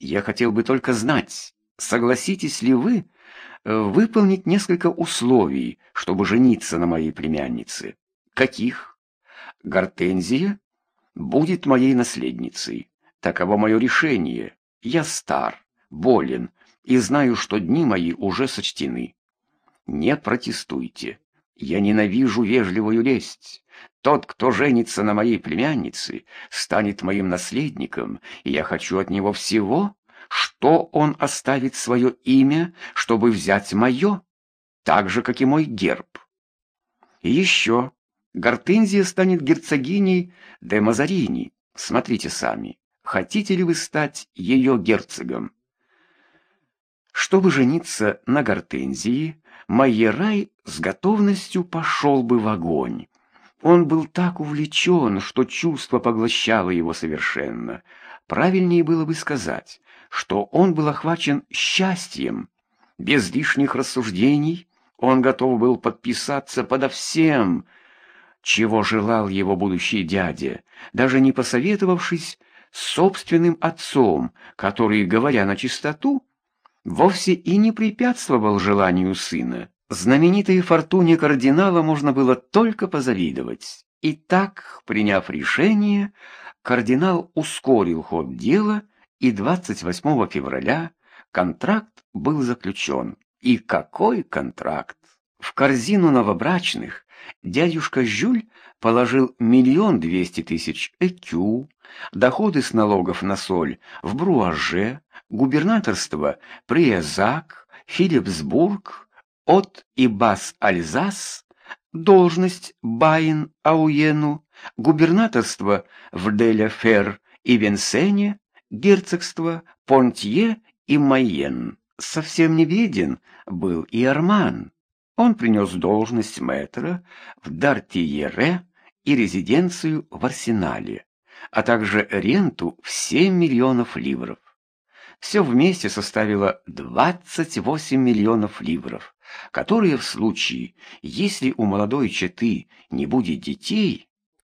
Я хотел бы только знать, согласитесь ли вы э, выполнить несколько условий, чтобы жениться на моей племяннице? Каких? Гортензия будет моей наследницей. Таково мое решение. Я стар, болен и знаю, что дни мои уже сочтены. Не протестуйте. Я ненавижу вежливую лесть. Тот, кто женится на моей племяннице, станет моим наследником, и я хочу от него всего, что он оставит свое имя, чтобы взять мое, так же, как и мой герб. И еще, Гортензия станет герцогиней де Мазарини. Смотрите сами, хотите ли вы стать ее герцогом? Чтобы жениться на Гортензии, Майерай с готовностью пошел бы в огонь. Он был так увлечен, что чувство поглощало его совершенно. Правильнее было бы сказать, что он был охвачен счастьем. Без лишних рассуждений он готов был подписаться подо всем, чего желал его будущий дядя, даже не посоветовавшись с собственным отцом, который, говоря на чистоту, вовсе и не препятствовал желанию сына. Знаменитой фортуне кардинала можно было только позавидовать. И так, приняв решение, кардинал ускорил ход дела, и 28 февраля контракт был заключен. И какой контракт! В корзину новобрачных дядюшка Жюль положил миллион двести тысяч экю, доходы с налогов на соль в Бруаже, губернаторство Приезак, Филипсбург, от и Бас-Альзас, должность Баин-Ауену, губернаторство в Деля-Фер и Венсене, герцогство Понтье и Майен. Совсем не беден был и Арман. Он принес должность мэтра в Дартиере и резиденцию в Арсенале, а также ренту в 7 миллионов ливров. Все вместе составило 28 миллионов ливров, которые в случае, если у молодой четы не будет детей,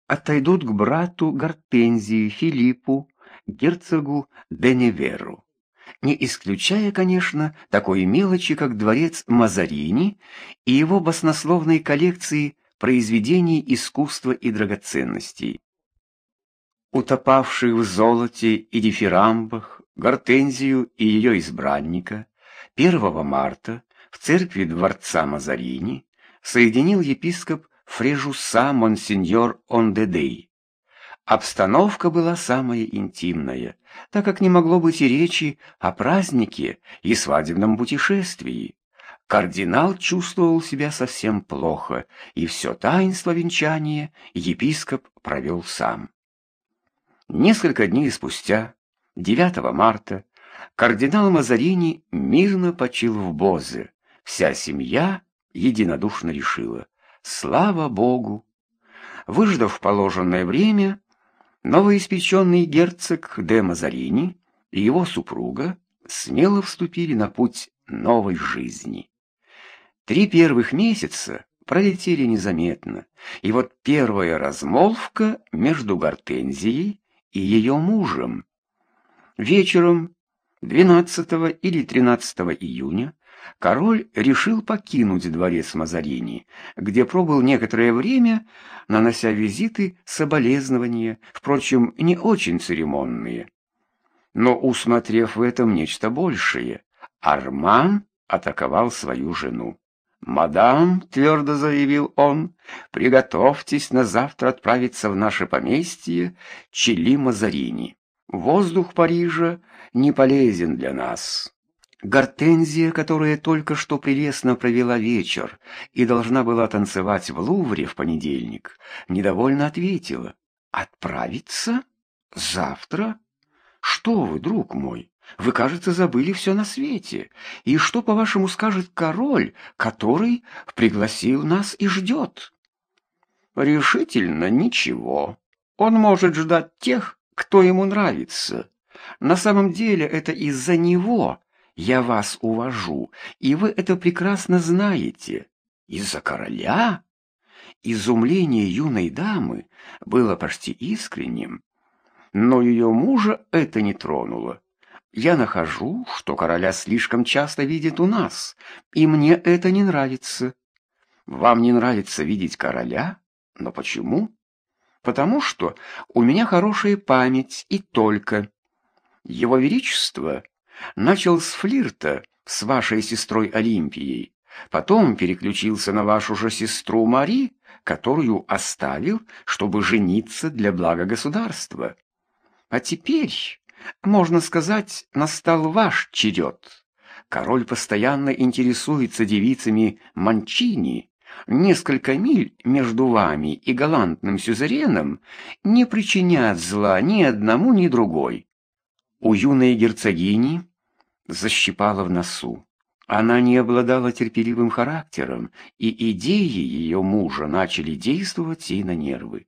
отойдут к брату Гортензии Филиппу, герцогу Деневеру. Не исключая, конечно, такой мелочи, как дворец Мазарини и его баснословной коллекции произведений искусства и драгоценностей. Утопавших в золоте и дифирамбах, Гортензию и ее избранника 1 марта в церкви дворца Мазарини соединил епископ Фрежуса Монсеньор Ондедей. Обстановка была самая интимная, так как не могло быть и речи о празднике и свадебном путешествии. Кардинал чувствовал себя совсем плохо, и все таинство венчания епископ провел сам. Несколько дней спустя 9 марта кардинал Мазарини мирно почил в Бозе. Вся семья единодушно решила «Слава Богу!». Выждав положенное время, новоиспеченный герцог де Мазарини и его супруга смело вступили на путь новой жизни. Три первых месяца пролетели незаметно, и вот первая размолвка между Гортензией и ее мужем, Вечером 12 или 13 июня король решил покинуть дворец Мазарини, где пробыл некоторое время, нанося визиты соболезнования, впрочем, не очень церемонные. Но, усмотрев в этом нечто большее, Арман атаковал свою жену. «Мадам», — твердо заявил он, — «приготовьтесь на завтра отправиться в наше поместье Чили-Мазарини». Воздух Парижа не полезен для нас. Гортензия, которая только что прелестно провела вечер и должна была танцевать в Лувре в понедельник, недовольно ответила. «Отправиться? Завтра? Что вы, друг мой, вы, кажется, забыли все на свете. И что, по-вашему, скажет король, который пригласил нас и ждет?» «Решительно ничего. Он может ждать тех, кто ему нравится. На самом деле это из-за него я вас увожу, и вы это прекрасно знаете. Из-за короля? Изумление юной дамы было почти искренним, но ее мужа это не тронуло. Я нахожу, что короля слишком часто видят у нас, и мне это не нравится. Вам не нравится видеть короля? Но почему? Потому что у меня хорошая память и только. Его Величество начал с флирта с вашей сестрой Олимпией, потом переключился на вашу же сестру Мари, которую оставил, чтобы жениться для блага государства. А теперь, можно сказать, настал ваш черед. Король постоянно интересуется девицами Манчини, несколько миль между вами и галантным сюзереном не причинят зла ни одному, ни другой. У юной герцогини защипала в носу. Она не обладала терпеливым характером, и идеи ее мужа начали действовать ей на нервы.